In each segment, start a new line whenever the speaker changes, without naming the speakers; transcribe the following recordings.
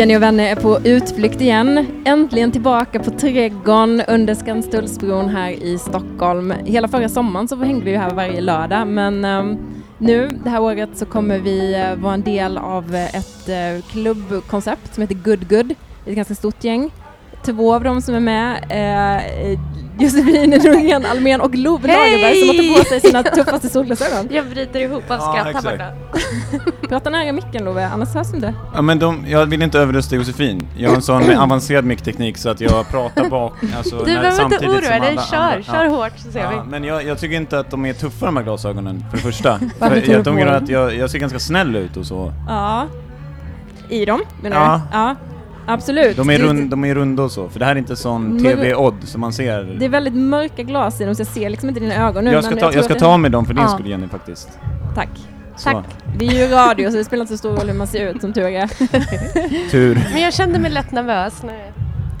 Jenny och vänner är på utflykt igen. Äntligen tillbaka på Trädgården under Skanstullsbron här i Stockholm. Hela förra sommaren så hängde vi här varje lördag men um, nu det här året så kommer vi uh, vara en del av eh, ett uh, klubbkoncept som heter Good Good. Ett ganska stort gäng. Två av dem som är med är Josefin Norén Almén och Love Lagerberg som har tagit på sig sina tuffaste solglasögon.
Jag bryter ihop av skratt här borta.
Prata nära micken Love, annars hörs inte.
Ja men de, jag vill inte överrösta Josefin. Jag har en sån avancerad mickteknik så att jag pratar bak, alltså
Du
när,
behöver inte oroa dig, kör,
andra.
kör
Ja.
hårt så ser
Ja,
vi.
men jag, jag tycker inte att de är tuffa de här glasögonen, för det första. För jag, de att jag, jag ser ganska snäll ut och så.
Ja. I dem menar
Ja.
du? Ja. Absolut.
De är, rund, de är runda och så, för det här är inte sån TV-odd som man ser.
Det är väldigt mörka glas i dem så jag ser liksom inte dina ögon nu.
jag ska
men
ta,
tror
jag ska ta med dem för din
Ja.
skull Jenny faktiskt.
Tack.
Så,
Tack.
Det är ju radio så det spelar inte så stor roll hur man ser ut som tur är.
tur.
Men jag kände mig lätt nervös när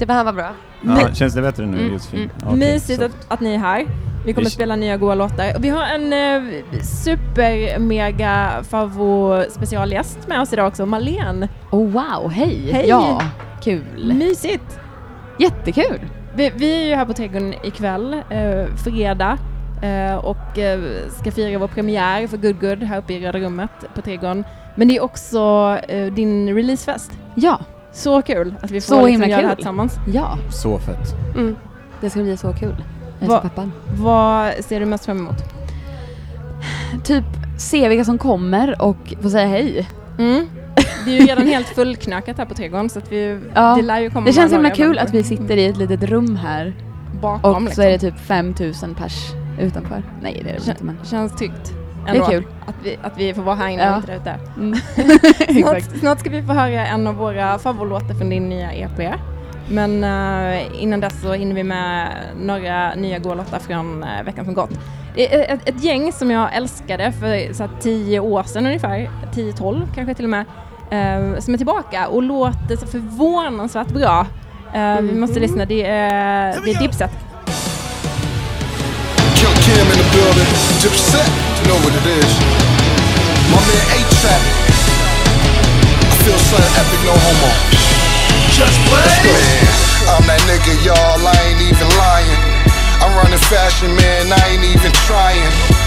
det här var bra.
Ja, känns det bättre nu
Mm,
Josefin?
mm.
Okej,
Mysigt att, att ni är här. Vi kommer
Vi-
att spela nya goa låtar. Vi har en eh, super mega favvo specialgäst med oss idag också, Malene.
Oh wow, hej!
Hej.
Ja, kul!
Mysigt!
Jättekul!
Vi, vi är ju här på Trädgården ikväll, eh, fredag, eh, och eh, ska fira vår premiär för Good Good här uppe i Röda rummet på Trädgården. Men det är också eh, din releasefest.
Ja,
Så kul att vi får
Så
liksom göra det här tillsammans.
ja,
Så fett.
Mm.
det ska bli så kul. Jag är
Va-
så peppad.
Vad ser du mest fram emot?
Typ se vilka som kommer och få säga hej.
Mm. Det är ju redan helt fullknökat här på Trädgården så att vi,
Ja,
det lär ju komma
Det känns himla kul att vi sitter i ett litet rum här
bakom
och
liksom.
så är det typ 5000 pers utanför. Nej det är det
Kän-
inte men...
Känns tryggt.
Det är kul.
Att vi, att vi får vara här inne
Ja.
och inte där ute.
Mm.
Snart, snart ska vi få höra en av våra favoritlåtar från din nya EP. Men eh, innan dess så hinner vi med några nya goa låtar från uh, veckan som gått. Det är ett, ett gäng som jag älskade för så här, tio år sedan ungefär, 10-12 kanske till och med, som är tillbaka och låter så förvånansvärt bra. Eh, Vi måste lyssna, det är, det är Dipset.
Kim in the building. Dipset, you know what it is. My man A-Trap. I feel something epic, no homo. Just play. I'm that nigga, y'all. I ain't even lying. I'm running fashion, man. I ain't even trying.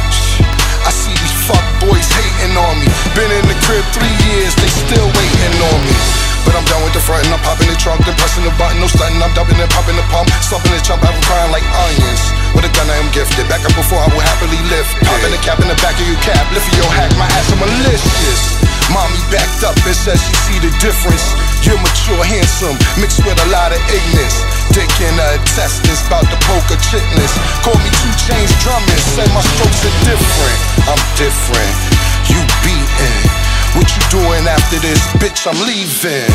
See these fuck boys hating on me. Been in the crib three years, they still waiting on me. But I'm done with the front and I'm popping the trunk, then pressing the button, no stunting. I'm dumping and popping the pump, slumping the chump, I'm crying like onions. With a gun, I am gifted. Back up before I will happily lift. Popping the cap in the back of your cab, lifting your hack, my ass, I'm malicious. Mommy backed up and says she see the difference. You're mature, handsome, mixed with a lot of ignorance. Dick in her intestines, bout to poke her chitlins. Call me two chains drumming, say my strokes are different. I'm different, you beaten. What you doing after this, bitch? I'm leaving.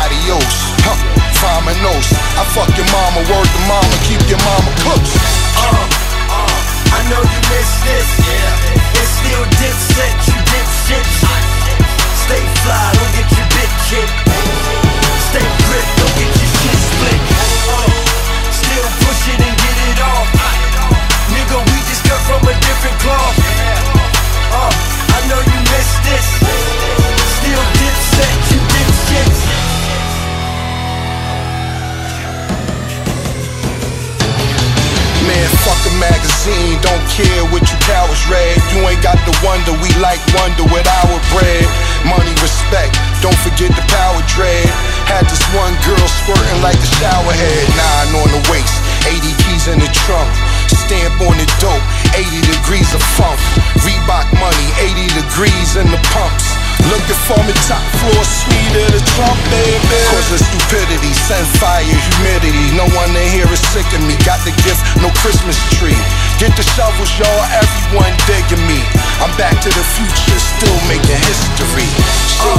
Adios, huh? Faminos. I fuck your mama, word to mama, keep your mama cooked.
Uh, uh, I know you miss this. Yeah. It's still dipset, you dipshits. Stay fly, don't get your bitch hit. Off. Nigga, we just cut from a different cloth. Uh, I know you miss this. Still dipset, you dipshits.
Man, fuck a magazine, don't care what you cowards read. You ain't got the wonder, we like wonder with our bread. Money, respect, don't forget the power dread. Had this one girl squirting like a shower head. Nine on the waist, 80 keys in the trunk. Stamp on the dope, 80 degrees of funk. Reebok money, 80 degrees in the pumps. Looking for me top floor, sweeter the Trump, baby. Cause of stupidity, send fire, humidity. No one in here is sick of me. Got the gift, no Christmas tree. Get the shovels, y'all, everyone digging me. I'm back to the future, still making history.
Uh,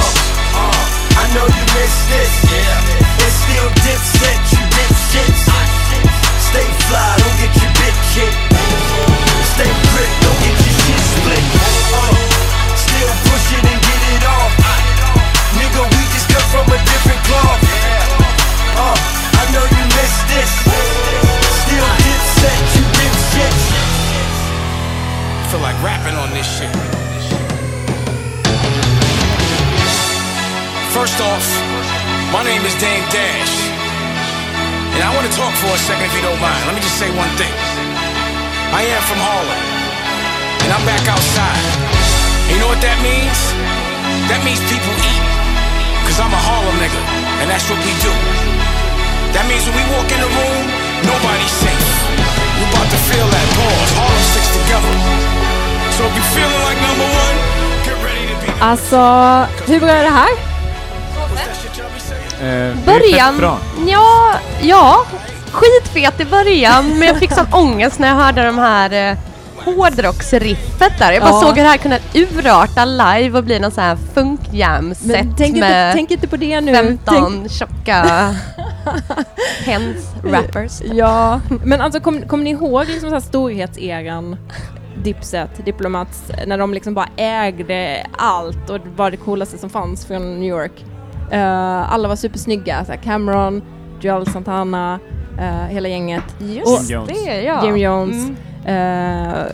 uh, I know you miss this. Yeah. It's still dipset, you dipshits. Stay fly, don't get your bitch hit. Stay grip, don't get your shit split. Uh, still push it and get it off. Nigga, we just cut from a different cloth. Uh, I know you miss this. Still dipset, you dipshits.
feel like rapping on this shit. First off, My name is Dame Dash. And I want to talk for a second if you don't mind. Let me just say one thing. I am from Harlem. And I'm back outside. You know what that means? That means people eat. Cause I'm a Harlem nigga. And that's what we do. That means when we walk in the room, nobody's safe. You about to feel that pause. Harlem sticks together. So if you're feeling like number one, get ready to be
Alltså, hur bra det här?
Eh,
Början, ja, ja, skitfet i början men jag fick sån ångest när jag hörde de här eh, hårdrocksriffet där. Jag bara
Ja.
såg hur det här kunde urarta live och bli någon sån här funkjam-set
Men tänk inte,
med
tänk inte på det nu.
15 tjocka hens rappers.
Tänk, ja, men alltså kom, kommer ni ihåg liksom så här storhetseran? Dipset, Diplomats, när de liksom bara ägde allt och var det coolaste som fanns från New York. Eh, alla var supersnygga, så Cameron, Joel Santana, eh, hela gänget.
Just
Jones.
det, ja.
Jim Jones.
Mm.
Eh,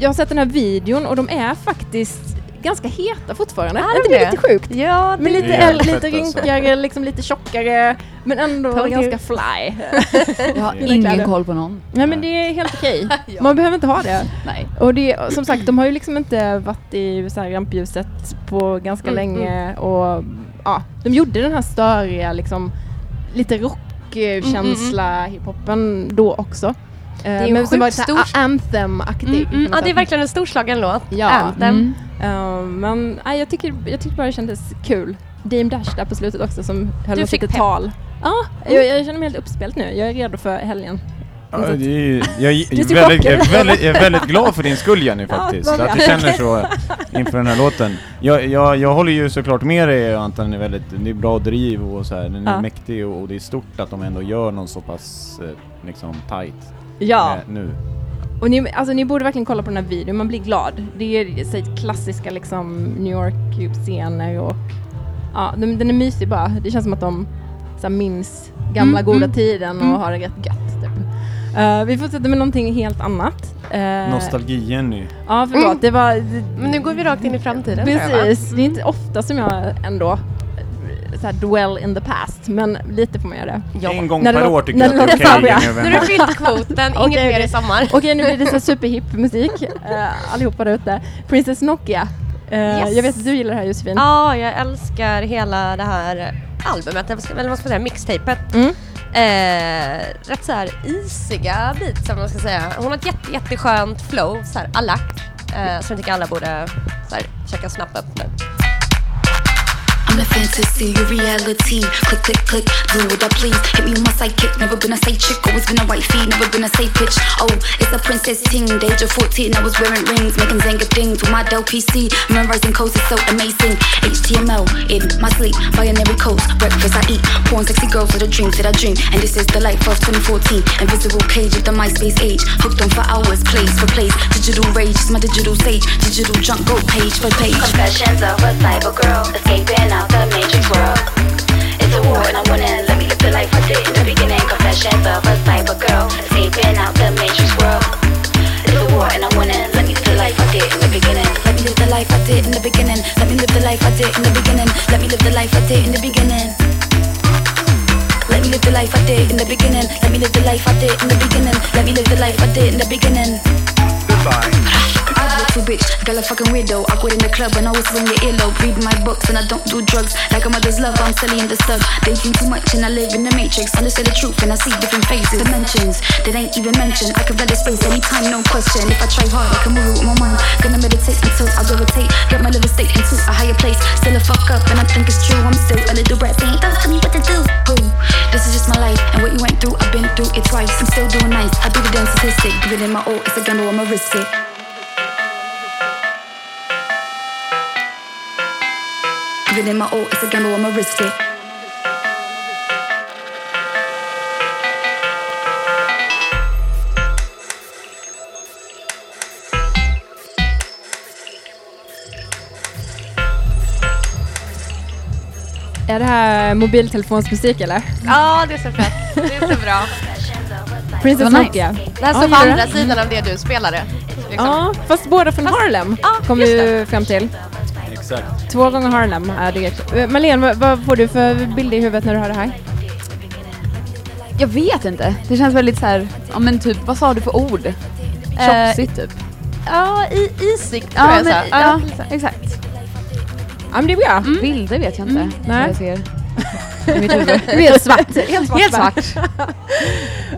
jag har sett den här videon och de är faktiskt ganska heta fortfarande.
Är
inte det
det?
lite sjukt?
Ja,
Men lite äldre, lite
alltså.
rynkigare, liksom lite tjockare, men ändå ganska fly.
Jag har ingen
kläder.
koll på någon.
Nej men det är helt okej. Man behöver inte ha det.
Nej.
Och det, som sagt, de har ju liksom inte varit i så rampljuset på ganska
Mm,
länge och ja, de gjorde den här störiga liksom lite rockkänsla hiphopen då också. Eh,
är ju
men som var lite
stor-
anthem-aktig.
Mm, mm, ja, det är verkligen en storslagen låt.
Ja.
Anthem.
Mm.
Eh, men nej, jag, tycker, jag tycker bara det kändes kul. Dame Dash där på slutet också som höll
Du
något
fick pepp.
tal. Ja, jag, jag känner mig helt uppspelt nu. Jag är redo för helgen.
Ja, det är, ju- jag, är väldigt, jag, är väldigt, jag är väldigt glad för din skull Jenny
Ja,
faktiskt,
vad
att du känner så inför den här låten. Jag, jag, jag håller ju såklart med dig Anton, den är väldigt, det är bra driv och så här, den är
Ja.
mäktig och, och det är stort att de ändå gör någon så pass eh, liksom tight
Ja.
eh, nu.
Och ni, alltså, ni borde verkligen kolla på den här videon, man blir glad. Det är så, klassiska liksom, New York-scener och ja, den, den är mysig bara. Det känns som att de så här, minns gamla
Mm,
goda
mm,
tiden och
mm.
har det rätt gött. Eh, vi fortsätter med någonting helt annat. Uh,
Nostalgi-Jenny.
Ja, förlåt. Det var... Det,
Men nu går vi rakt in i framtiden.
precis. Det är inte ofta som jag ändå så här, dwell in the past, men lite får man göra det.
En gång
När
per år tycker
när
jag att det är okej
Nu är
vänner.
det fyllt kvoten, inget mer
okej.
i sommar.
Okej, nu blir det så superhipp musik. Uh, allihopa där ute. Princess Nokia. Eh,
Yes.
Jag vet att du gillar det här Josefin.
Ja, jag älskar hela det här albumet, eller vad ska- eller vad ska man säga, mixtapet.
Mm.
Eh, rätt så här isiga beats, som man ska säga. Hon har ett jätte, jätteskönt flow, så här alak, eh, som jag tycker alla borde så här, försöka snappa upp nu.
Fantasy, your reality. Click, click, click, do what I please. Hit me with my sidekick, never been a side chick, always been a white fee, never been a safe bitch. Oh, it's a princess ting. The age of 14, I was wearing rings, making Zanga things with my Dell PC. Memorizing codes is so amazing. HTML in my sleep, binary codes. Breakfast I eat, porn, sexy girls are the dreams that I dream. And this is the life of 2014. Invisible page of the MySpace age. Hooked on for hours, place for place. Digital rage is my digital sage. Digital junk, go page for page. Confessions of a cyber girl, escaping out the matrix world. It's a war and I'm winning. Let me live the life in the beginning. Confessions of a cyber girl, escaping out the matrix world. It's a war and I'm winning. Let me live the life in the beginning. Let me live the life in the beginning. Let me live the life in the beginning. Let me live the life in the beginning. Let me live the life in the beginning. Let me live the life in the beginning. Let me live the life I did in the beginning. I too bitch, girl a fucking weirdo. Awkward in the club and always wearing your earlobe. Read my books and I don't do drugs. Like a mother's love, I'm silly in the stuff. They think too much and I live in the matrix. I Understand the truth and I see different faces. Dimensions that ain't even mentioned. I can read the space anytime, no question. If I try hard, I can move it with my mind. Gonna meditate until I go gravitate. Get my liver state into a higher place. Still a fuck up and I think it's true. I'm still a little brat saying, don't tell me what to do. Ooh, this is just my life and what you went through, I've been through it twice. I'm still doing nice. I do the damn statistic. Give it in my all, it's a gamble, I'ma risk it. Give it in my all, it's a gamble, I'ma risk it.
Är det här mobiltelefonsmusik eller?
Ja, det är så fett. Det är så bra.
Princess
Vad nice.
Nokia.
Det här står på andra
det?
sidan av det du spelade. Liksom.
Ja, fast båda från Harlem
Ja,
kom vi ju fram till.
Exakt.
Två gånger Harlem är direkt. Eh, Marlene, vad, får du för bild i huvudet när du hör det här?
Jag vet inte. Det känns väldigt så här, ja men typ, vad sa du för ord?
Eh,
Tjopsigt typ.
Ja, i, isigt tror
Ja,
jag
men,
så.
ja, exakt.
Ja men det är bra.
Bilder vet jag inte.
Mm, nej.
Jag ser.
Helt svart. Helt svart.
Helt svart.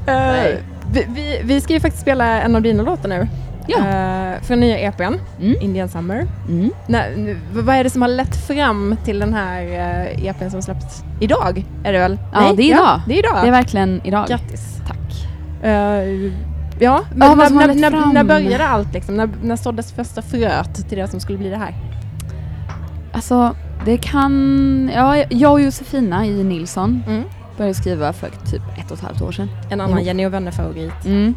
Eh, vi, vi, vi ska ju faktiskt spela en av dina låtar nu.
Ja.
Eh, från nya EPn,
Mm.
Indian Summer.
Mm.
När, vad är det som har lett fram till den här uh, EPn som släppts idag? Är det väl?
Ja, det är idag.
det är idag.
Det är verkligen idag.
Grattis.
Tack.
Eh, ja, men
vad
när, när, när, när började allt liksom? När, när såddes första fröet till det som skulle bli det här?
Alltså, det kan... Ja, jag och Josefina i Nilsson
Mm.
började skriva för typ ett och ett halvt år sedan.
En annan
Jo.
Jenny och vänner-favorit.
Mm.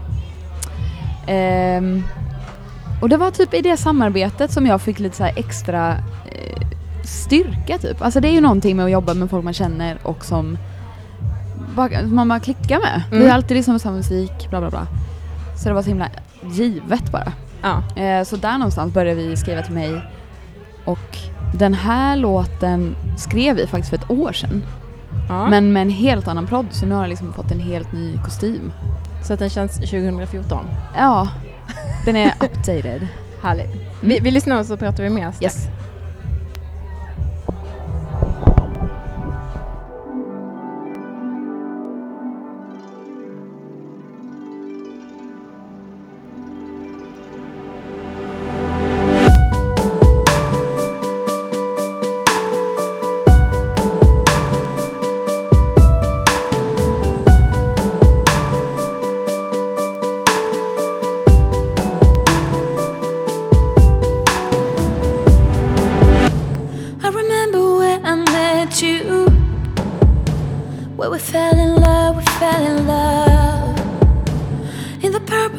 Ehm, och det var typ i det samarbetet som jag fick lite så extra eh, styrka typ. Alltså det är ju någonting med att jobba med folk man känner och som bara, man bara klickar med. Vi
Mm.
har alltid liksom samma musik, bla bla bla. Så det var så himla givet bara.
Ja.
Eh, så där någonstans började vi skriva till mig och den här låten skrev vi faktiskt för ett år sedan.
ja.
Men med en helt annan prodd så nu har jag liksom fått en helt ny kostym.
Så att den känns 2014.
Ja, den är updated.
Härligt. Vi, vi lyssnar och så pratar vi mer.
Yes.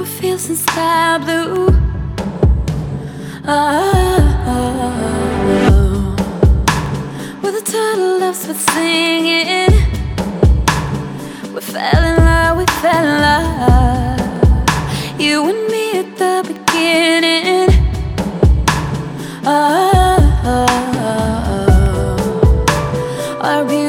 Purple fields sky blue. Oh, where the turtle loves were singing. We fell in love, we fell in love. You and me at the beginning. Oh, our beautiful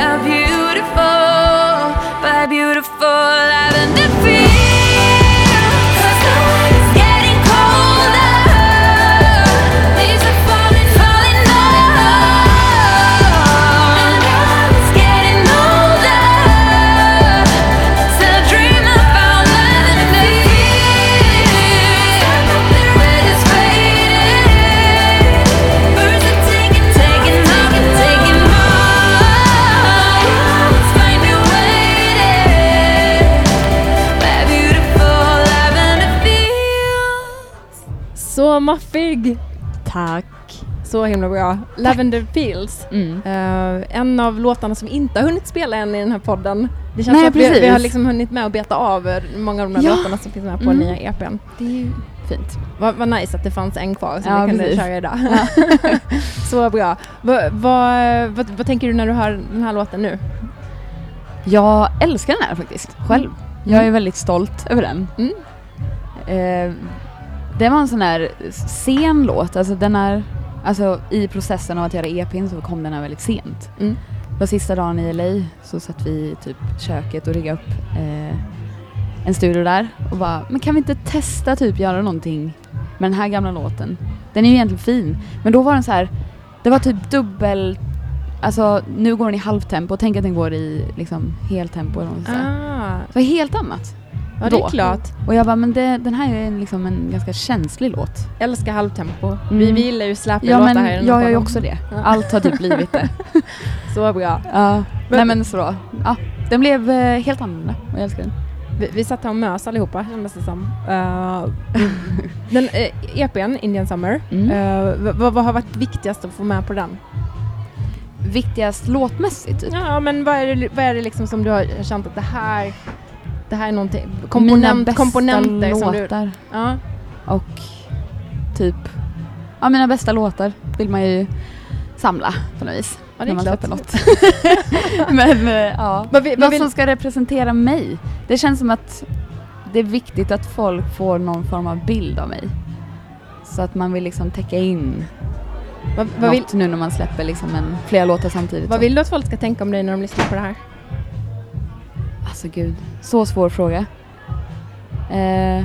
are beautiful, by beautiful,
Tack.
Så himla bra. Lavender Fields.
Mm.
Eh, en av låtarna som inte har hunnit spela än i den här podden. Det känns
Nej,
att vi, vi har liksom hunnit med att beta av eh, många av de här
Ja.
låtarna som finns med på
Mm.
nya EPn.
Det är ju fint.
Vad vad nice att det fanns en kvar som
Ja,
vi kunde
precis.
köra idag. Så bra. Vad vad- vad- vad tänker du när du hör den här låten nu?
Jag älskar den här faktiskt, själv. Jag är väldigt stolt över den.
Mm.
Eh, det var en sån här sen låt, alltså den är, alltså i processen av att göra EPn så kom den här väldigt sent.
Mm.
Det var sista dagen i LA så satt vi i typ köket och riggade upp eh, en studio där och bara, men kan vi inte testa typ göra någonting med den här gamla låten? Den är ju egentligen fin, men då var den så här, det var typ dubbel, alltså nu går den i halvtempo, tänk att den går i liksom heltempo eller vad man ska säga.
Ah,
Det var helt annat.
Ja det är klart.
Och jag bara, men det, den här är liksom en ganska känslig låt.
Älskar halvtempo.
Mm.
Vi, vi gillar ju släpiga
Ja
låtar
men
här den
jag gör ju också det.
Ja.
Allt har typ blivit det.
Så bra.
Ja. Nej
Men-
men så, ja. Den blev eh, helt annorlunda och jag älskar den.
Vi, vi satt här och mös allihopa kändes det som. Uh, den uh, EPn, Indian Summer,
Mm.
eh, vad- vad, vad har varit viktigast att få med på den?
Viktigast låtmässigt typ.
Ja men vad är det, vad är det liksom som du har känt att det här, det här är någonting,
Mina
komponent,
bästa
komponenter som du...
låtar.
Ja.
Och typ, ja mina bästa låtar vill man ju samla på något vis.
Ja, det är
när man
klart.
släpper något. men eh, ja,
Vad vi- vad
något
vill-
som ska representera mig. Det känns som att det är viktigt att folk får någon form av bild av mig. Så att man vill liksom täcka in
Vad, vad, vill,
något nu när man släpper liksom en, flera låtar samtidigt.
vad
så.
vill du att folk ska tänka om dig när de lyssnar på det här?
Alltså gud, så svår fråga. Eh,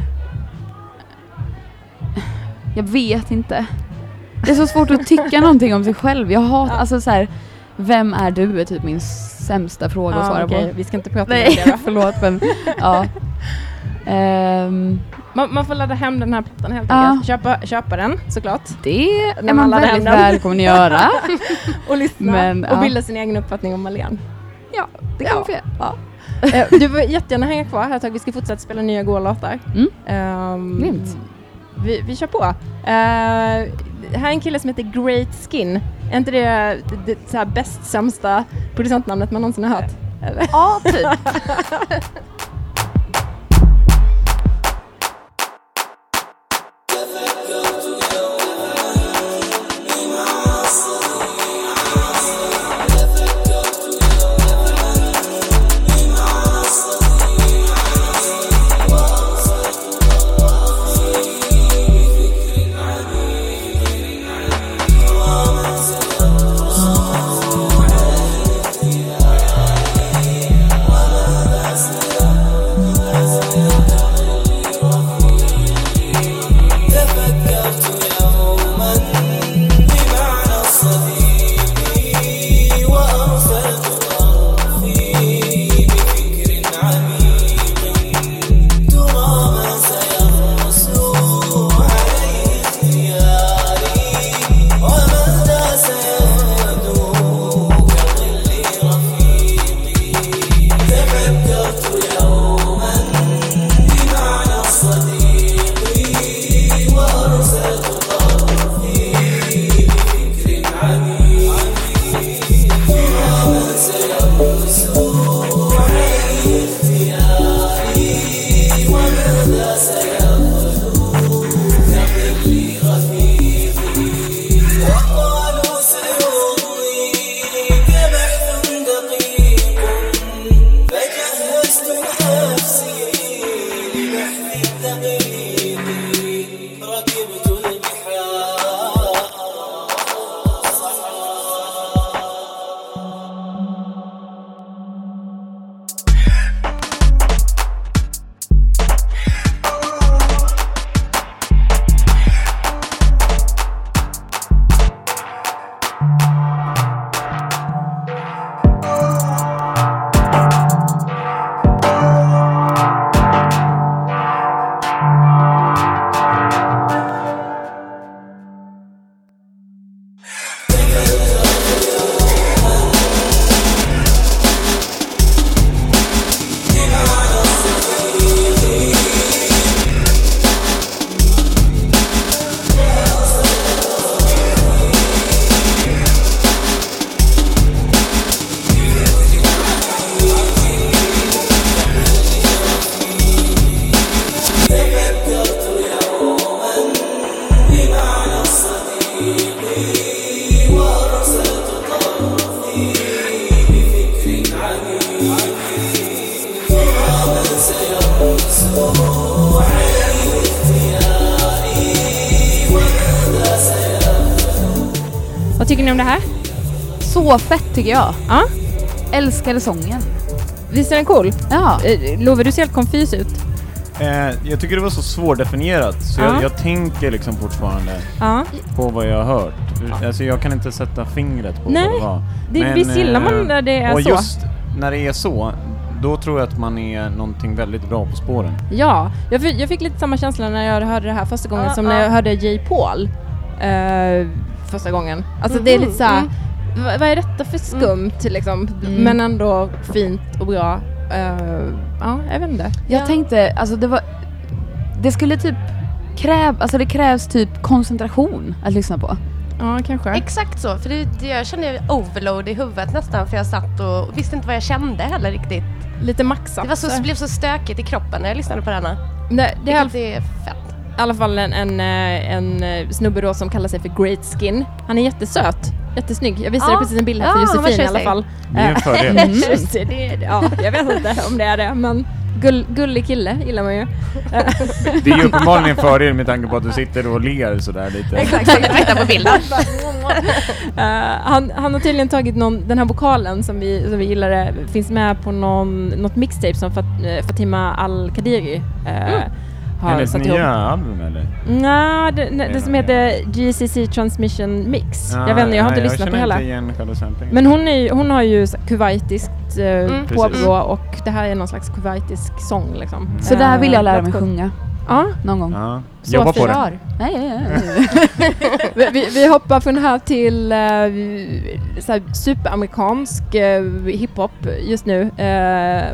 jag vet inte. Det är så svårt att tycka någonting om sig själv. Jag har,
Ja.
alltså så här, vem är du är typ min sämsta fråga att svara
okej,
på.
vi ska inte prata
Nej,
om det
förlåt men ja. Ehm,
Man, man får ladda hem den här plattan helt
Ja.
enkelt. Köpa, köpa den såklart.
det är
man
man väldigt välkommen att göra.
Och lyssna
Men,
och
ja.
bilda sin egen uppfattning om Malene.
ja, det
Ja.
kan få göra.
Eh, du får jättegärna hänga kvar här ett tag. Vi ska fortsätta spela nya goa låtar.
Mm. Grymt.
vi, vi kör på. Eh, här är en kille som heter Great Skin. Är inte det det, det så här bäst sämsta producentnamnet man någonsin har hört?
Ja, typ.
Ja.
Älskade sången.
Visst är den cool?
Ja.
Eh, Love, du ser helt konfys ut.
Eh, jag tycker det var så svårdefinierat, så
Ja.
jag, jag tänker liksom fortfarande
Ja.
på vad jag har hört. Alltså jag kan inte sätta fingret på
Nej,
vad det var.
det- visst gillar man
eh,
när det är
och
så?
just när det är så, då tror jag att man är någonting väldigt bra på spåren.
Ja, jag fick, jag fick lite samma känsla när jag hörde det här första gången
Ja,
som när
ja.
jag hörde J. Paul eh, första gången. Alltså det är lite såhär, va- vad är detta för skumt liksom?
Mm.
Men ändå fint och bra. Eh, ja, jag vet inte.
Jag
Ja.
tänkte, alltså det var... Det skulle typ kräv, alltså det krävs typ koncentration att lyssna på.
Ja, kanske.
Exakt så, för det, det, jag kände overload i huvudet nästan för jag satt och visste inte vad jag kände heller riktigt.
Lite maxat.
Det var så,
så.
blev så stökigt i kroppen när jag lyssnade på denna.
Det, det är
Vilket är fett.
i alla fall en, en, eh, en eh, snubbe då som kallar sig för Great Skin. Han är jättesöt, jättesnygg. Jag visade
Ja.
precis en bild här för
Ja,
Josefin i alla fall.
Det är en fördel.
Mm. Det är, ja, jag vet inte om det är det, men gull, gullig kille gillar man ju.
Det är ju uppenbarligen en fördel med tanke på att du sitter och ler sådär lite.
Exakt, tittar på bilden.
Eh, han, han har tydligen tagit någon, den här vokalen som vi, som vi gillade, finns med på någon, något mixtape som Fat, eh, Fatima Al-Qadiri eh, har
Hennes
satt
nya
ihop.
album eller?
Nja, det, det, det som heter GCC Transmission Mix. jag vet inte, jag har inte lyssnat på
Jag
hela.
känner inte igen själva samplingen.
Men hon, är, hon har ju kuwaitiskt eh,
Mm.
påbrå och det här är någon slags kuwaitisk sång liksom.
Så där vill jag lära
Eh,
mig sjunga
Ja,
någon gång.
Ja,
Så
jobba på det.
Nej, nej, nej.
vi, vi, vi hoppar från här till uh, så här superamerikansk eh, hiphop just nu. Uh,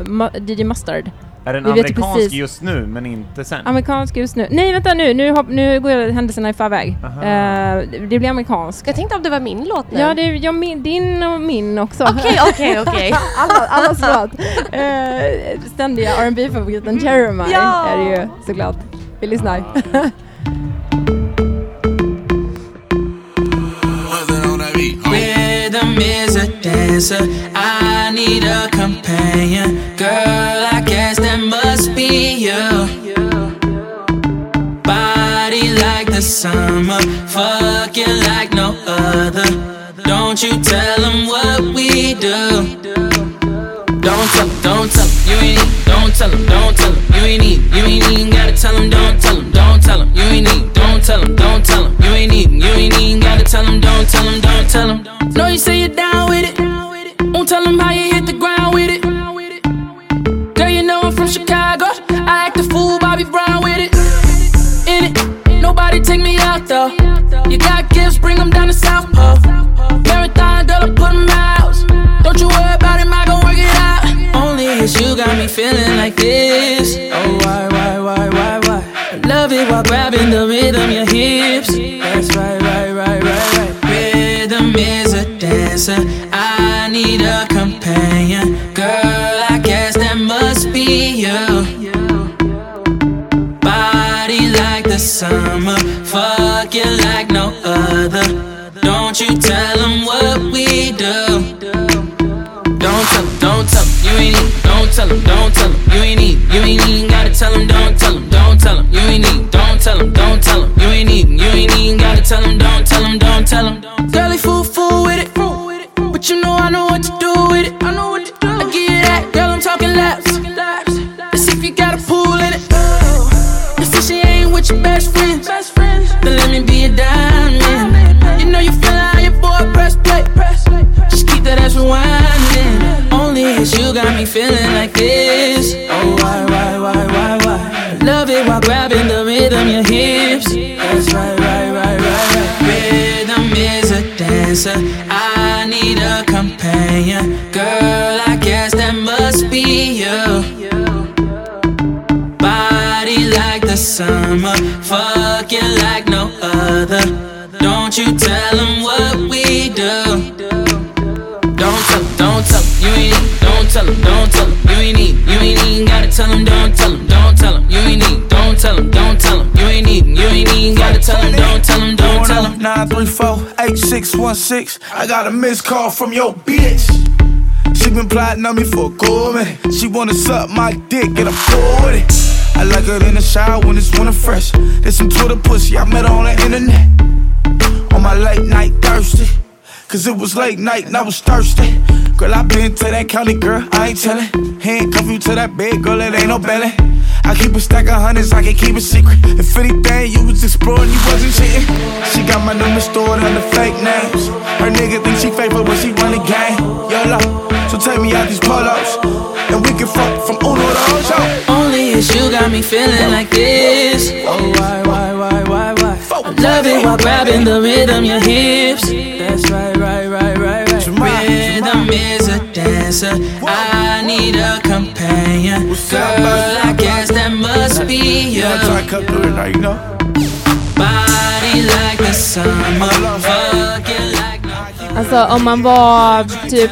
Ma- DJ Mustard.
Är den
Vi
amerikansk
precis-
just nu, men inte sen?
Amerikansk just nu. Nej vänta nu, nu, hopp, nu går jag händelserna i förväg. Eh, det blir amerikansk.
Jag tänkte om det var min låt nu.
Ja, det är ja, min, din och min också.
Okej, okej, okej.
alla, allas låt. Uh, ständiga rb favoriten Jeremiah
Ja.
är det ju såklart. Vi lyssnar.
Rhythm is a dancer. I need a companion. Girl, I guess that must be you. Body like the summer, fucking like no other. Don't you tell them what we do. Don't tell 'em, don't tell 'em, you ain't need, don't tell 'em, don't tell 'em, you ain't need, you ain't even gotta tell 'em, don't tell 'em, don't tell 'em, you ain't need, don't tell 'em, don't tell 'em, you ain't need, you ain't even gotta tell 'em, don't tell 'em, don't tell 'em. Know you say you're down with it, won't tell 'em how you hit the ground with it. Girl, you know I'm from Chicago, I act a fool, Bobby Brown with it. In it, nobody take me out though. You got gifts, bring 'em down to South Pole. Marathon, girl, I put 'em out. Don't you worry about him, I gon' work it out. Only it's you got me feeling like this. Oh, why, why, why, why, why? Love it while grabbing the rhythm, your hips. That's right, is a dancer. I need a companion. Girl, I guess that must be you. Body like the summer, fucking like no other. Don't you tell them what we do. Don't tell 'em, don't tell 'em, you ain't need, don't tell 'em, don't tell 'em, you ain't need, you ain't even gotta tell 'em, don't tell 'em, don't tell 'em, you ain't need, don't tell 'em, don't tell 'em, you ain't need, you ain't even gotta tell 'em, don't tell 'em, feeling like this. Oh why, why, why, why, why? Love it while grabbing the rhythm, your hips. That's right, right, right, right, right. Rhythm is a dancer. I need a companion. Girl, I guess that must be you. Body like the summer, fucking like no other. Don't you tell them what we tell 'em, don't tell 'em, you ain't need, you ain't even gotta tell 'em, don't tell 'em, don't tell 'em, you ain't need, don't tell 'em, don't tell 'em, you ain't need, you ain't even gotta tell 'em, don't tell 'em, don't tell 'em.
934-8616. I got a missed call from your bitch. She been plotting on me for a cool minute. She wanna suck my dick and I'm cool with it. I like her in the shower when it's winter fresh. There's some Twitter pussy, I met her on the internet. On my late night thirsty.
Cause it was late night and I was thirsty. Girl, I been to that county, girl, I ain't tellin'. Handcuff you to that bed, girl, it ain't no belly. I keep a stack of hundreds, I can keep a secret. If anything, you was exploring, you wasn't cheating. She got my number stored under fake names. Her nigga think she faithful when she run the game. YOLO, so take me out these polos. And we can fuck from Uno to Ocho.
Only it's you got me feeling like this. Oh, why, why, why, why, why? I love it while grabbing the rhythm, your hips. That's right, right, right, right, right. Rhythm is a dancer. I need a companion. Girl, I guess that must be you.
Yeah, I cut through it now, you know.
Body like the summer, fucking like no
Alltså om man var typ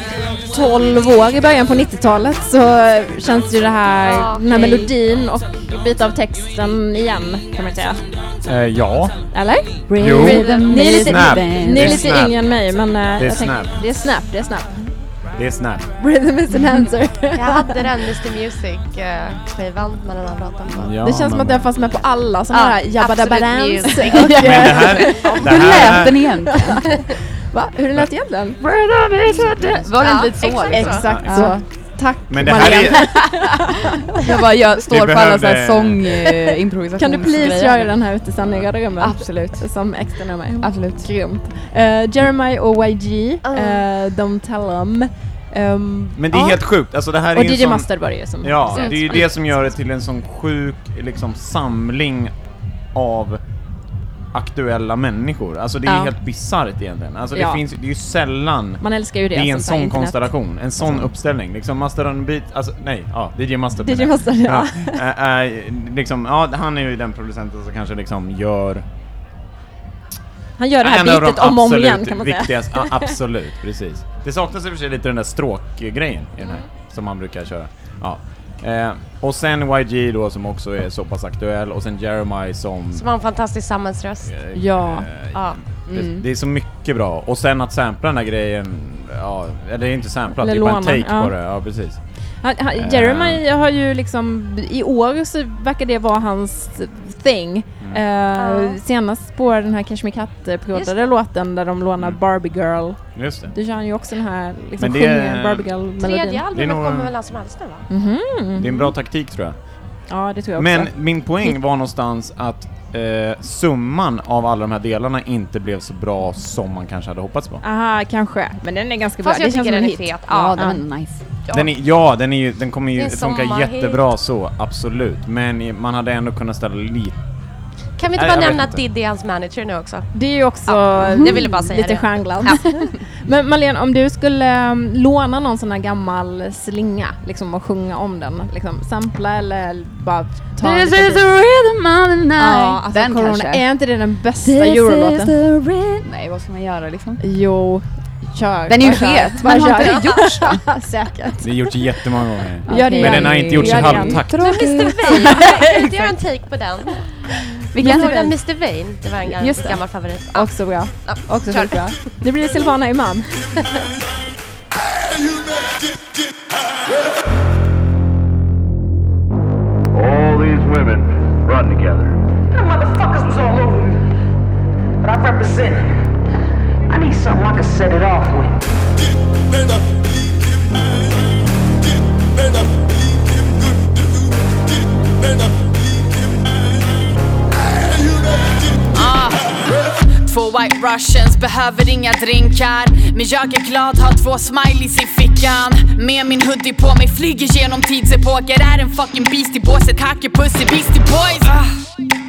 12 år i början på 90-talet så känns ju det här,
Ja,
den här melodin och bit av texten igen kan man säga.
Eh, ja.
Eller?
Jo.
Ni är lite,
Snap.
ni
Det
är lite
snap.
yngre än mig men eh,
är
jag tänker-
snap.
det är snap, det är snap.
Det är snap.
Rhythm is an answer.
Jag hade den Mr Music-skivan med den här låten på.
Ja,
det känns som att den fanns med på alla sådana
Ja,
här Jabba Dabba Dance.
Men det
eh,
här, det
Hur
här
lät den egentligen?
Va? Hur lät det egentligen?
Var det
Ja,
lite så?
exakt.
Exakt
Ja.
så. Tack
Men det här
Marlene.
är,
Jag bara, jag står på alla så här
behövde-
sång eh.
Kan du please göra den här utesändningen i Röda rummet?
Absolut.
Som extra nummer.
Absolut.
Grymt. Uh, Jeremiah och YG,
Ah.
uh, Don't Tell Them. Um,
men det är
ja.
helt sjukt. Alltså det här är
Och
en
DJ
sån,
Mustard var det ju som...
Ja, det är ju det som gör det till en sån sjuk liksom samling av aktuella människor. Alltså det är
Ja.
helt bisarrt egentligen. Alltså det
Ja.
finns, det är ju sällan
Man älskar ju det.
det är en
så här
sån
internet.
konstellation, en sån uppställning. Liksom Mustard on beat, alltså nej, ja, DJ Mustard.
DJ
jag.
Mustard, ja.
Äh, äh, liksom, ja, han är ju den producenten som kanske liksom gör
Han gör det här
en
bitet om och om
absolut
igen kan man säga.
ja, absolut, precis. Det saknas i och för sig lite den där stråkgrejen i den här, som man brukar köra. Ja. Eh, och sen YG då som också är så pass aktuell och sen Jeremiah som...
Som har en fantastisk samhällsröst.
eh,
Ja.
eh,
Ja.
det,
Mm.
det är så mycket bra. Och sen att sampla den här grejen, ja, eller är inte samplat, det är bara en take
ja.
på det. Ja, precis.
Han, han,
Eh.
Jeremiah har ju liksom, i år så verkar det vara hans thing.
Mm.
Eh,
Ja.
Senast på den här Cat-prodade
det.
låten där de lånar
Mm.
Barbie Girl.
Just det.
Då kör ju också den här, liksom
Men det är-
Barbie Girl-melodin.
Tredje albumet kommer väl som helst nu va?
Mhm.
Det är en bra taktik tror jag.
Ja, det tror jag
Men
också.
min poäng var någonstans att eh, summan av alla de här delarna inte blev så bra som man kanske hade hoppats på.
Aha, kanske. Men den är ganska
Fast
bra.
jag
det känns
tycker
som
den
en
är
hit.
fet.
Ja,
Ja.
den är nice.
Den är, ja, den, är ju, den kommer
Det
ju
är
funka
sommarhit.
jättebra så, absolut. Men i- man hade ändå kunnat ställa lite...
Kan vi inte
Nej,
bara
jag
nämna att
inte.
Diddy är hans manager nu också?
Det är ju också
Ja, jag ville bara säga
lite
det.
stjärnglans. Men Malena, om du skulle um, låna någon sån här gammal slinga liksom, och sjunga om den, liksom, sampla eller bara ta
This is the rhythm of the night.
Ja, alltså
den
corona,
kanske.
är inte det den bästa
This is
eurolåten?
Nej, vad ska man göra liksom?
Jo, kör.
Den är ju
Bara
men har inte det gjorts
Säkert.
Det är gjort jättemånga gånger.
Det
Men den har inte gjorts i halvtakt.
Men Mr du inte göra en take på den?
Vilken?
Såg den Mr Vain? Det var en gammal,
Just det.
gammal favorit.
Också bra.
Ja,
Också
kör.
sjukt bra. Det blir Silvana Imam.
All these women run together.
Them motherfuckers was all over me. But I represent. I need something I can set it off with.
Ah. White russians behöver inga drinkar. Men jag är glad, har två smileys i fickan. Med min hoodie på mig, flyger genom tidsepoker. Är en fucking beast i båset, hackepussy, beastie boys.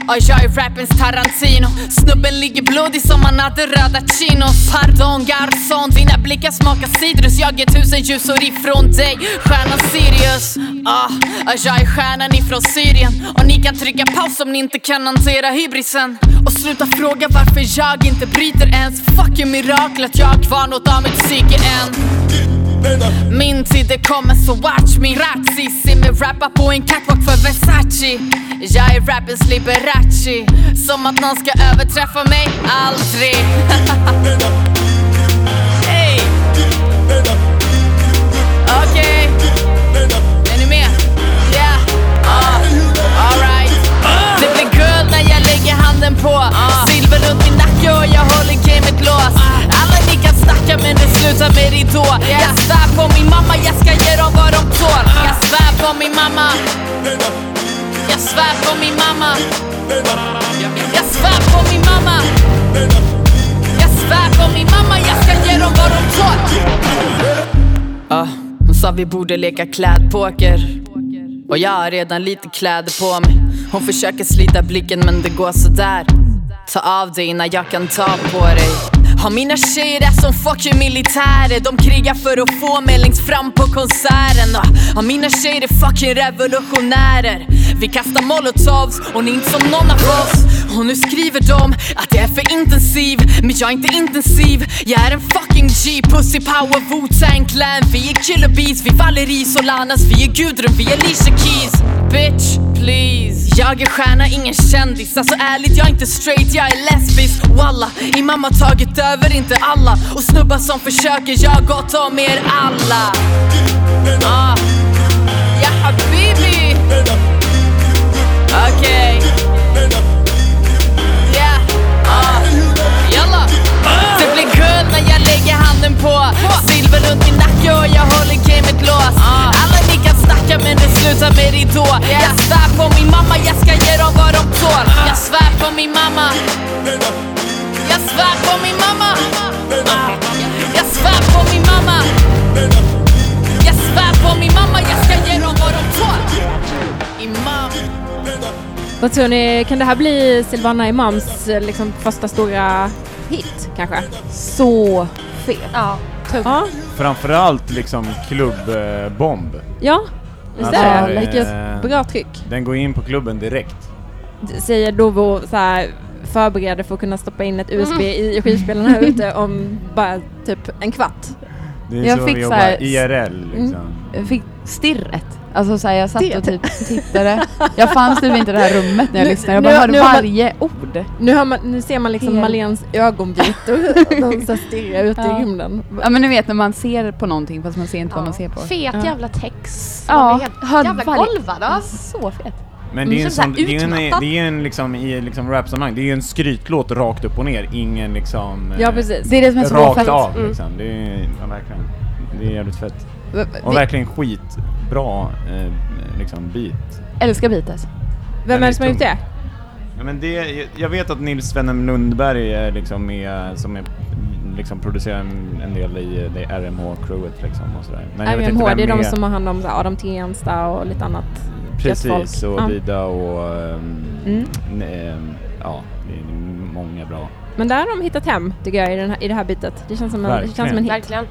Ja, jag är rappens Tarantino. Snubben ligger blodig som han hade röda chinos Pardon garçon, dina blickar smakar citrus. Jag är tusen ljusår ifrån dig, stjärnan Sirius. Ah, ja, Jag är stjärnan ifrån Syrien. Och ni kan trycka paus om ni inte kan hantera hybrisen. Och sluta fråga varför jag inte bryter ens. Fucking mirakel att jag har kvar något av mitt psyke än min tid är kommen så watch me. Razzi, se mig rappa på en catwalk för Versace. Jag är rappens Liberace. Som att någon ska överträffa mig, aldrig. Hey! Okej. Är ni med? Yeah! Ah. Alright Det blir guld när jag lägger handen på. Silver runt min nacke och jag håller gamet låst. Alla ni kan snacka ridå Jag svär på min mamma, jag ska ge dem vad de tål. Jag svär på min mamma. Jag svär på min mamma. Jag svär på min mamma. Jag svär på min mamma, jag ska ge dem vad de tål. Ja, hon sa vi borde leka klädpoker. Och jag har redan lite kläder på mig. Hon försöker slita blicken men det går sådär. Ta av dig innan jag kan ta på dig har mina tjejer är som fucking militärer. De krigar för att få mig längst fram på konserten. Har mina tjejer är fucking revolutionärer. Vi kastar molotovs och ni är inte som någon av oss. Och nu skriver de att jag är för intensiv Men jag är inte intensiv. Jag är en fucking G Pussy power Wu-Tang Clan. Vi är killer bees, vi är Valerie Solanas. Vi är Gudrun, vi är Alicia Keys. Bitch, please. Jag är stjärna, ingen kändis. Alltså ärligt, jag är inte straight, jag är lesbisk. Walla, i mamma tagit över, inte alla. Och snubbar som försöker, jag har gått om er alla. Ah. Ja habibi. Okej. Yeah, ah. Jalla. Det blir guld när jag lägger handen på Silver runt min nacke och jag håller gamet låst. Alla ni kan snacka men det slutar med ridå Jag svär på min mamma, jag ska ge dem vad de tål. Jag svär på min mamma. Jag svär på min mamma. Jag svär på min mamma. Jag svär på min mamma, Vad
tror ni, kan det här bli Silvana Imams eh, liksom, första stora hit kanske?
Så fet.
Ja,
Ja,
Framförallt liksom klubbbomb.
ja visst
Alltså,
är det? Vilket
eh,
bra tryck.
Den går in på klubben direkt.
Säger Dovo så här förbereder för att kunna stoppa in ett USB i skivspelaren här ute om bara typ en kvart.
Det är
Jag
så
fick
vi
så
jobbar
här-
IRL liksom.
Jag fick stirret. Alltså såhär, jag satt och
Stirret?
typ tittade. Jag fanns typ inte i det här rummet när jag
Nu-
lyssnade. Jag
nu-
bara hörde
nu har man-
varje ord.
Nu, har man, nu ser man liksom
Hel-
Malens ögonvitor. De så här stirrar ute
Ja.
i rymden.
Ja men ni vet när man ser på någonting fast man ser inte vad man ser på.
Fet
Ja.
jävla text.
Ja,
helt jävla
varje-
golvad av.
Så fet.
Men det är ju
Mm,
en
så här
sån, det är ju en, det är en liksom i liksom rapsammanhang, det är ju en skrytlåt rakt upp och ner, ingen liksom
Ja
eh,
precis.
Det är det som är så
rakt av
Mm.
liksom. Det är ja, verkligen, det är jävligt fett. Och verkligen skitbra eh, liksom beat.
Älskar beatet.
Vem är det som har gjort det?
Ja, men det, jag- jag vet att Nils Svennem Lundberg är liksom med, som är liksom producerar en, en del i det RMH-crewet liksom och sådär. Men jag vet inte
RMH,
vem
det är de
är-
som har hand om så här, Adam Tensta och lite annat.
Precis, och
Ja.
Dida och um,
Mm.
ja, det är många bra.
Men där har de hittat hem, tycker jag, i, den här, i det här bitet. Det känns som en, det känns som en hit.
Verkligen.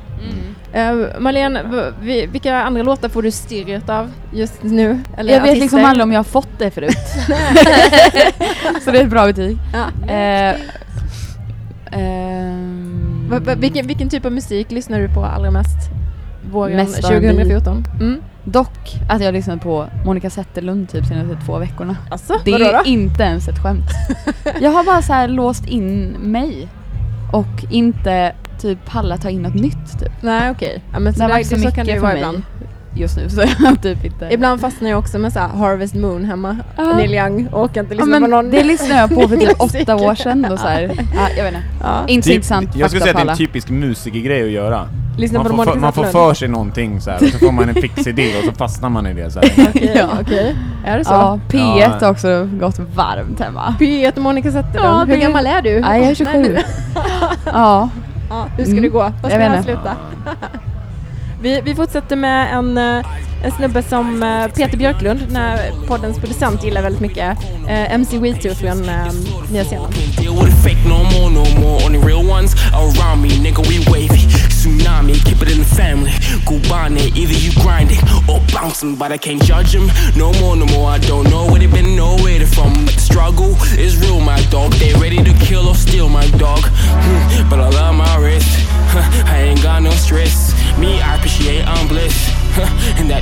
Uh, Marlene, vi, vilka andra låtar får du styret av just nu? Eller
jag vet
artister?
liksom aldrig om jag har fått det förut. så det är ett bra betyg.
Ja. Va- va- vilken, vilken typ av musik lyssnar du på allra mest? Våren
Mest
2014? Mm.
Dock att jag lyssnat på Monica Zetterlund typ senaste två veckorna.
Alltså,
Det
vadå då?
är inte ens ett skämt. jag har bara så låst in mig och inte typ pallat ta in något nytt typ.
Nej okej, ja, men
Det
så,
har varit så
så kan det ju
för
vara
mig
ibland.
Just nu så jag typ inte...
Ibland fastnar jag också med så här Harvest Moon hemma,
Ja.
Neil Young, och orkar inte
ja,
lyssna på någon
det lyssnade jag på för typ åtta år sedan och så här. Ja, jag vet inte.
Ja.
Inte
Typ-
intressant
jag skulle säga att det är en typisk musikergrej att göra.
Lyssna
Man
på
får, för, man får för sig någonting så här, och så får man en fix idé och så fastnar man i det så här.
Okej,
Ja.
okej. Är det så?
Ja, P1
Ja.
har också gått varmt hemma.
P1 och Monica Zetterlund,
Ja,
hur gammal är du?
Nej, jag är 27.
Nej,
Ja,
Ja, hur ska
Mm.
det gå? Vad ska
Jag inte.
sluta? Vi, vi fortsätter med en, eh, en snubbe som eh, Peter Björklund, den här poddens producent, gillar väldigt mycket. Eh, MC Weezer från eh, Nya Zeeland.
Tsunami, keep it in the family. Gubane, either you grinding or bouncing, but I can't judge him. No more, no more. I don't know where they been, know where they from. But the struggle is real, my dog. They ready to kill or steal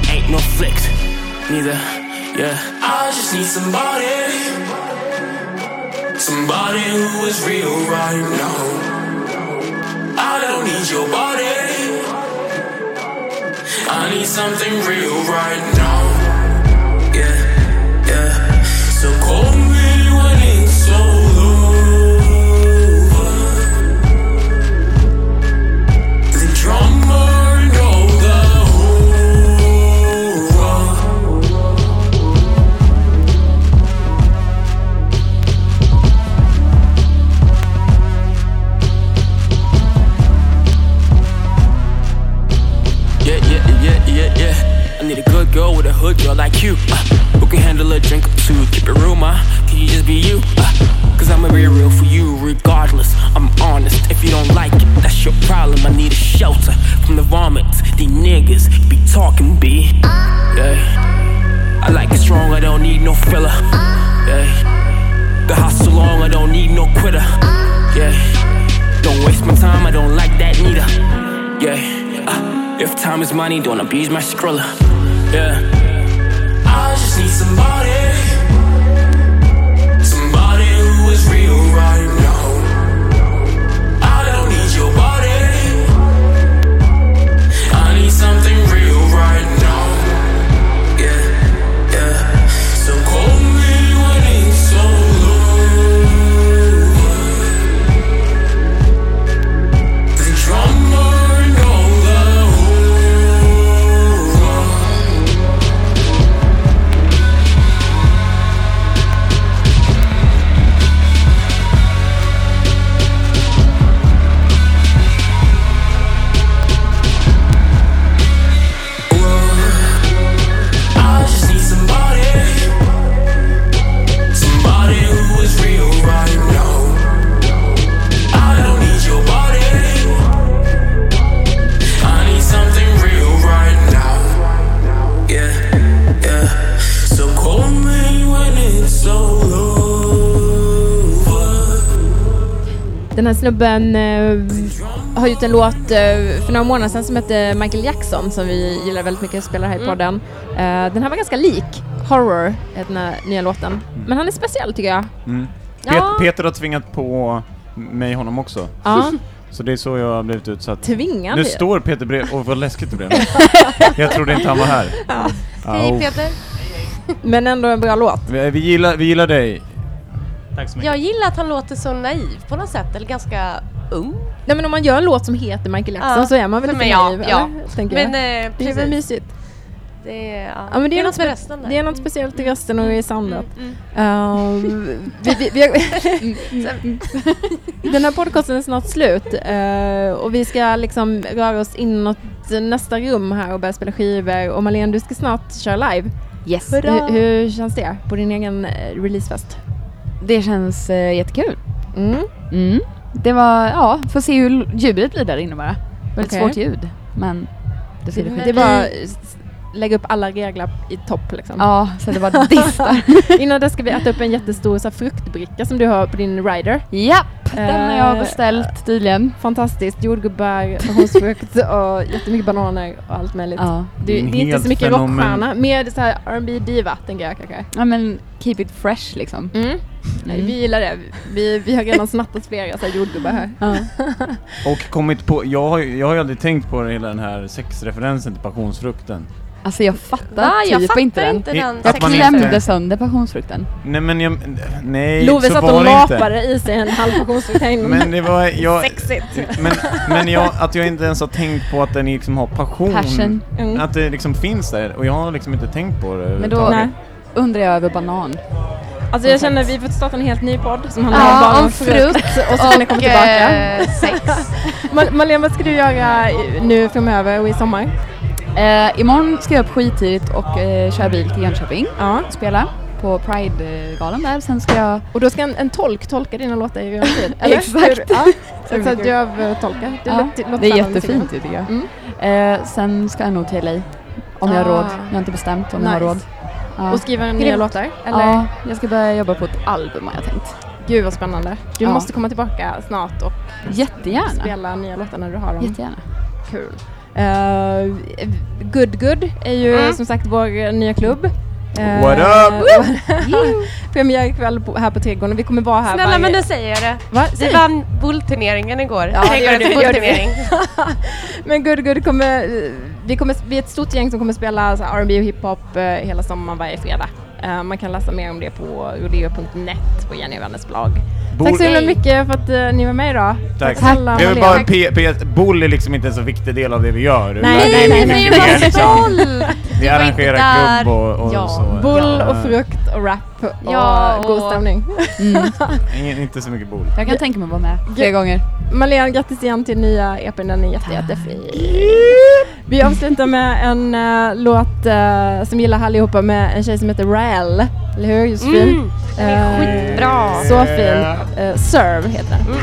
ain't no flex. Neither, yeah. I just need somebody. Somebody who is real right now. I don't need your body. I need something real right now. Yeah, yeah. So call hood girl like you. Uh, who can handle
a drink or two? Keep it real, ma. Can you just be you? Uh, Cause I'ma be real for you regardless. I'm honest. If you don't like it, that's your problem. I need a shelter from the vomits. These niggas be talking, B. Yeah. I like it strong, I don't need no filler. Yeah. The house so long, I don't need no quitter. Yeah. Don't waste my time, I don't like that neither. Yeah. Uh, if time is money, don't abuse my scroller. Yeah. I just need somebody. Somebody who is real right now.
Här snubben eh, har gjort en låt eh, för några månader sedan som heter Michael Jackson som vi gillar väldigt mycket, spelar här i
Mm.
podden. Eh, den här var ganska lik Horror, den här nya låten. Men han är speciell tycker jag.
Mm.
Ja.
Pet- Peter har tvingat på mig honom också.
Ja.
Så det är så jag har blivit utsatt.
Tvingad?
Nu står Peter bredvid, och vad läskigt det blev. jag trodde inte han var här.
Ja.
Hej, oh.
Peter.
Men ändå en bra låt.
Vi, vi, gillar, vi gillar dig.
Tack så
Jag gillar att han låter så naiv på något sätt, eller ganska ung.
Nej men om man gör en låt som heter Michael Jackson
Ja.
så är man väl lite
ja,
naiv,
ja.
eller? Tänker
Men,
jag.
eh,
det är väl mysigt.
Det är, ja.
Ja, men det, är
något med
spe-
rösten där.
Det är något speciellt i rösten och i soundet.
Mm,
vi, vi, vi har Den här podcasten är snart slut eh, och vi ska liksom röra oss inåt nästa rum här och börja spela skivor och Malene du ska snart köra live.
Yes.
Hur, hur känns det på din egen eh, releasefest?
Det känns eh, jättekul.
Mm.
Mm. Det var, ja, får se hur ljudet blir där inne bara. Väldigt
Okej.
svårt ljud, men det bli
Det
skit.
Bara lägga upp alla regler i topp liksom.
Ja, så det var distar.
Innan det ska vi äta upp en jättestor så här, fruktbricka som du har på din rider.
Japp, den har jag
Eh,
beställt tydligen.
Fantastiskt. Jordgubbar, passionsfrukt och jättemycket bananer och allt möjligt.
Ja.
Det,
En
det är inte så mycket
fenomen-
rockstjärna. Mer så här R&B diva tänker jag kanske.
Ja men keep it fresh liksom.
Mm. Nej, vi gillar det. Vi, vi har redan snattat flera så här jordgubbar här.
Ja.
Och kommit på, jag har, jag har ju aldrig tänkt på hela den här sexreferensen till passionsfrukten.
Alltså jag fattar
Va? Jag
typ
fattar
inte den.
inte
Jag
inte-
klämde sönder passionsfrukten.
Nej men jag, nej
Love
så
satt
var
och
det inte.
lapade i sig en halv passionsfrukt.
Men det var, jag,
Sexigt.
men, men jag, att jag inte ens har tänkt på att den liksom har passion.
Passion.
Mm.
Att det liksom finns där och jag har liksom inte tänkt på det
Men då undrar jag över banan.
Alltså jag känner att vi får starta en helt ny podd som handlar
Ja,
om
om
frukt och så får ni komma
och,
tillbaka.
eh, sex.
Ma- Malena, vad ska du göra nu framöver och i sommar?
Eh, imorgon ska jag upp skittidigt och eh, köra bil till Jönköping
Ja.
spela på Pride-galan där. Sen ska jag...
Och då ska en, en tolk tolka dina låtar i realtid?
Exakt.
Ja, så att dövtolka. Det,
Ja,
låter-
det är jättefint
tycker
jag.
Mm.
Eh, sen ska jag nog till LA. Om jag har
Ah.
råd. Jag har inte bestämt om jag har
Nice.
råd. Ja.
Och skriva nya
Grymt.
låtar? Eller?
Ja, jag ska börja jobba på ett album har jag tänkt.
Gud vad spännande. Du
Ja.
måste komma tillbaka snart och
Jättegärna.
spela nya låtar när du har dem.
Jättegärna.
Kul. Uh, Good Good är ju
Mm.
som sagt vår nya klubb. Eh,
What up?
Premiärkväll på, här på Trädgården vi kommer vara här
Snälla
varje...
men nu säger jag det.
Va?
Vi
Säg.
vann bullturneringen igår.
Ja, det gör
Trädgårdens
det, det gör det.
bullturnering.
Men Good Good kommer, vi kommer, vi är ett stort gäng som kommer spela så här R&B och hiphop eh, hela sommaren varje fredag. Eh, man kan läsa mer om det på rodeo.net på Jenny Werners blogg.
Bol-
Tack så himla mycket för att eh, ni var med idag.
Tack.
snälla
Jag vill bara P- P- Bull är liksom inte en så viktig del av det vi gör.
Nej, nej, nej, nej, vad
liksom-! Vi
Du var inte
arrangerar klubb och, och
Ja.
så.
Bull
Ja.
och frukt och rap och
Ja, och-
god stämning.
Mm.
Ingen, inte så mycket bull.
Jag kan tänka mig att vara med flera gånger.
Malena, grattis igen till nya EPn, den är jätte, jättefin. Vi avslutar med en eh, låt uh, som gillar allihopa med en tjej som heter Rael. Eller hur Josefin?
Mm,
Eh,
skitbra.
Så fin. Eh, Serve heter den.
Mm.